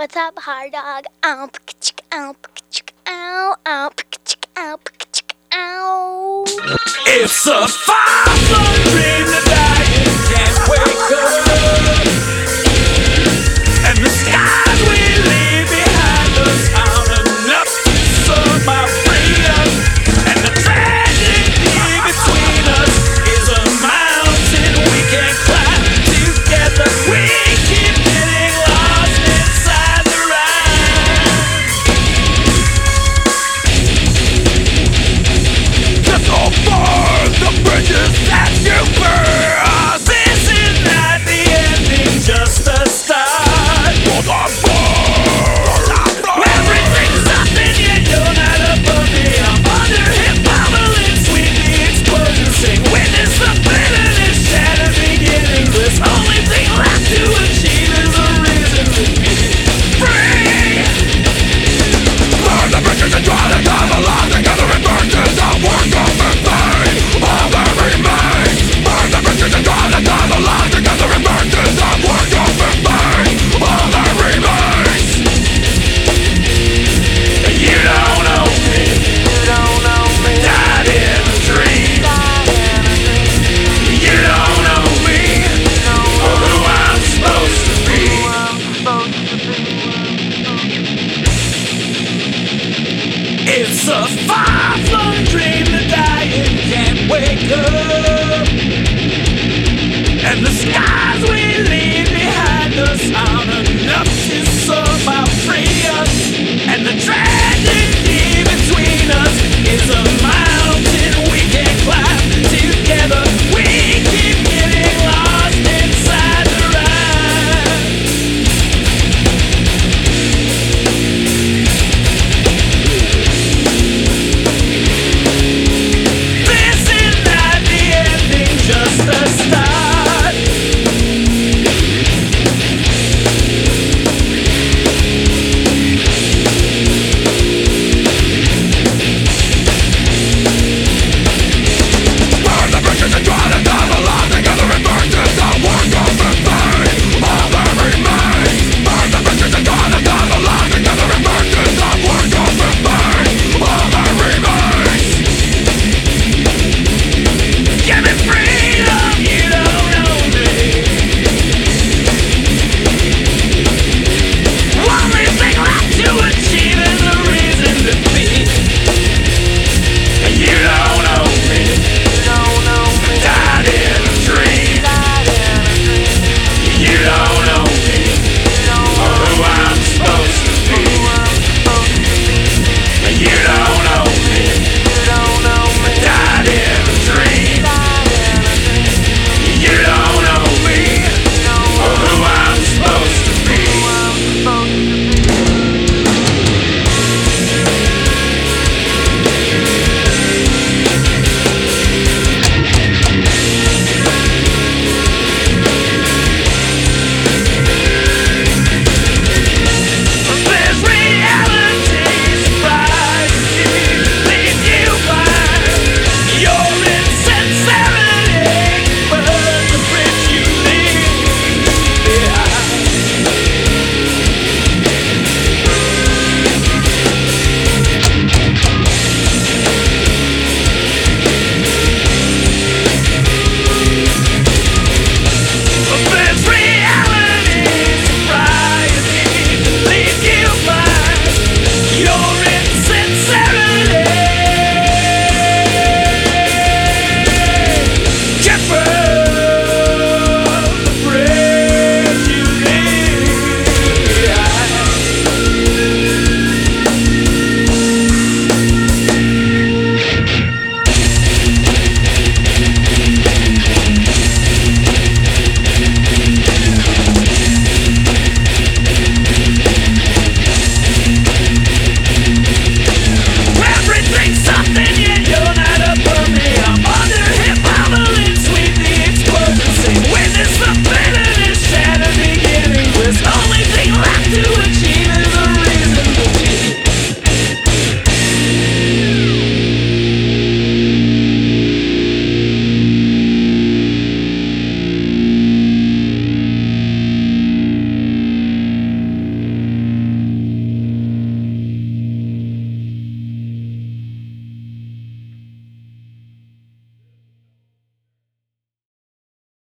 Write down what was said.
What's up, hard dog? Ow, ow, ow, ow, ow, ow. It's a five-month